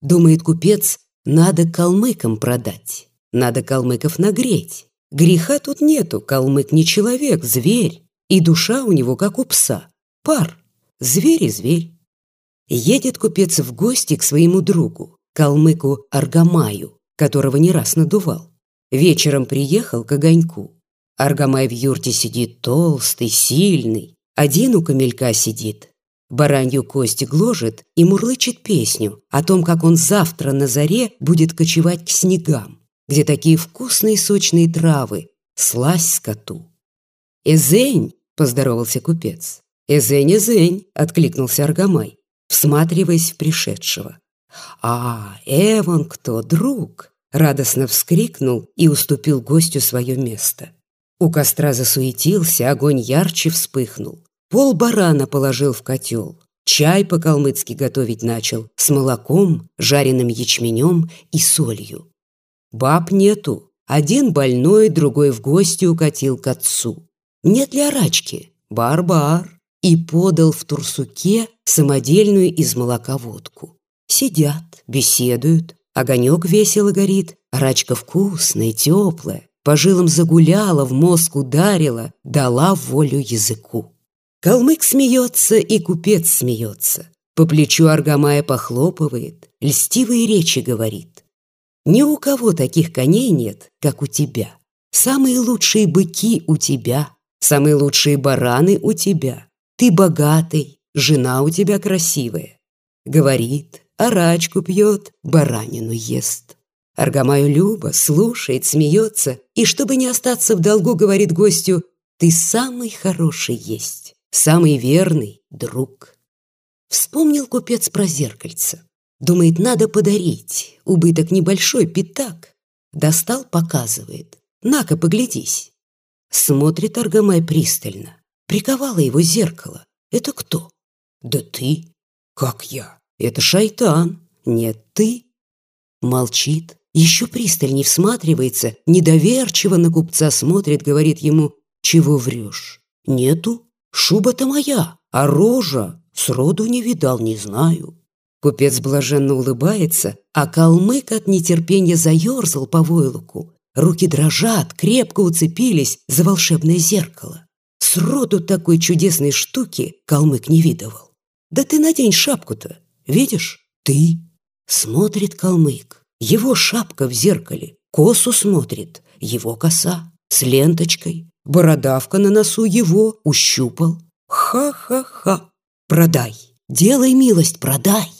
Думает купец, надо калмыкам продать, надо калмыков нагреть. Греха тут нету, калмык не человек, зверь, и душа у него как у пса. Пар, зверь и зверь. Едет купец в гости к своему другу, калмыку Аргамаю, которого не раз надувал. Вечером приехал к огоньку. Аргамай в юрте сидит толстый, сильный. Один у камелька сидит. Баранью кость гложет и мурлычет песню о том, как он завтра на заре будет кочевать к снегам, где такие вкусные сочные травы, слазь скоту. «Эзень!» — поздоровался купец. «Эзень, эзень!» — откликнулся Аргамай, всматриваясь в пришедшего. «А, Эван кто, друг!» — радостно вскрикнул и уступил гостю свое место. У костра засуетился, огонь ярче вспыхнул. Пол барана положил в котел. Чай по-калмыцки готовить начал с молоком, жареным ячменем и солью. Баб нету. Один больной, другой в гости укатил к отцу. Нет ли орачки? Бар-бар. И подал в турсуке самодельную из молока водку. Сидят, беседуют, огонек весело горит, орачка вкусная, теплая по жилам загуляла, в мозг ударила, дала волю языку. Калмык смеется, и купец смеется. По плечу Аргамая похлопывает, льстивые речи говорит. Ни у кого таких коней нет, как у тебя. Самые лучшие быки у тебя, самые лучшие бараны у тебя. Ты богатый, жена у тебя красивая. Говорит, арачку пьет, баранину ест. Аргамаю Люба слушает, смеется, и, чтобы не остаться в долгу, говорит гостю, «Ты самый хороший есть, самый верный друг». Вспомнил купец про зеркальце. Думает, надо подарить, убыток небольшой, пятак. Достал, показывает. На-ка, поглядись. Смотрит Аргамай пристально. Приковало его зеркало. Это кто? Да ты. Как я? Это шайтан. Нет, ты. Молчит, еще пристальней всматривается, недоверчиво на купца смотрит, говорит ему, «Чего врешь? Нету? Шуба-то моя, а рожа сроду не видал, не знаю». Купец блаженно улыбается, а калмык от нетерпения заерзал по войлоку. Руки дрожат, крепко уцепились за волшебное зеркало. Сроду такой чудесной штуки калмык не видывал. «Да ты надень шапку-то, видишь? Ты!» Смотрит калмык, его шапка в зеркале, косу смотрит, его коса с ленточкой, бородавка на носу его ущупал. Ха-ха-ха, продай, делай милость, продай.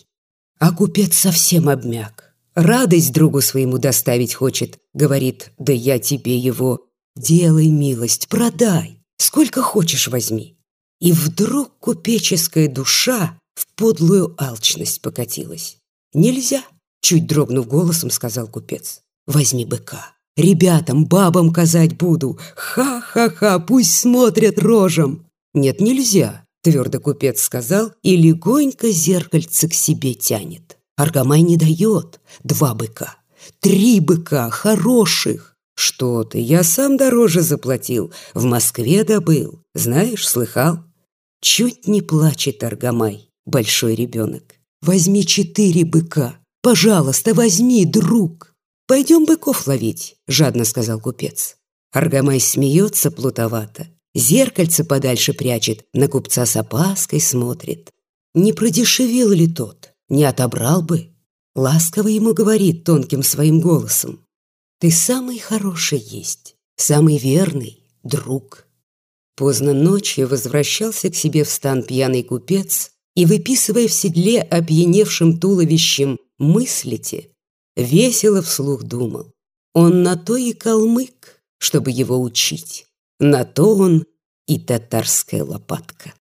А купец совсем обмяк. Радость другу своему доставить хочет. Говорит, да я тебе его. Делай милость, продай. Сколько хочешь возьми. И вдруг купеческая душа в подлую алчность покатилась. Нельзя. Чуть дрогнув голосом, сказал купец. «Возьми быка. Ребятам, бабам казать буду. Ха-ха-ха, пусть смотрят рожем». «Нет, нельзя», — твердо купец сказал и легонько зеркальце к себе тянет. Аргамай не дает. Два быка. Три быка, хороших. «Что ты, я сам дороже заплатил. В Москве добыл. Знаешь, слыхал?» Чуть не плачет Аргамай, большой ребенок. «Возьми четыре быка. Пожалуйста, возьми, друг. Пойдем быков ловить, жадно сказал купец. Аргамай смеется плутовато, зеркальце подальше прячет, на купца с опаской смотрит. Не продешевил ли тот, не отобрал бы? Ласково ему говорит тонким своим голосом. Ты самый хороший есть, самый верный друг. Поздно ночью возвращался к себе в стан пьяный купец и, выписывая в седле опьяневшим туловищем мыслите, весело вслух думал. Он на то и калмык, чтобы его учить, на то он и татарская лопатка.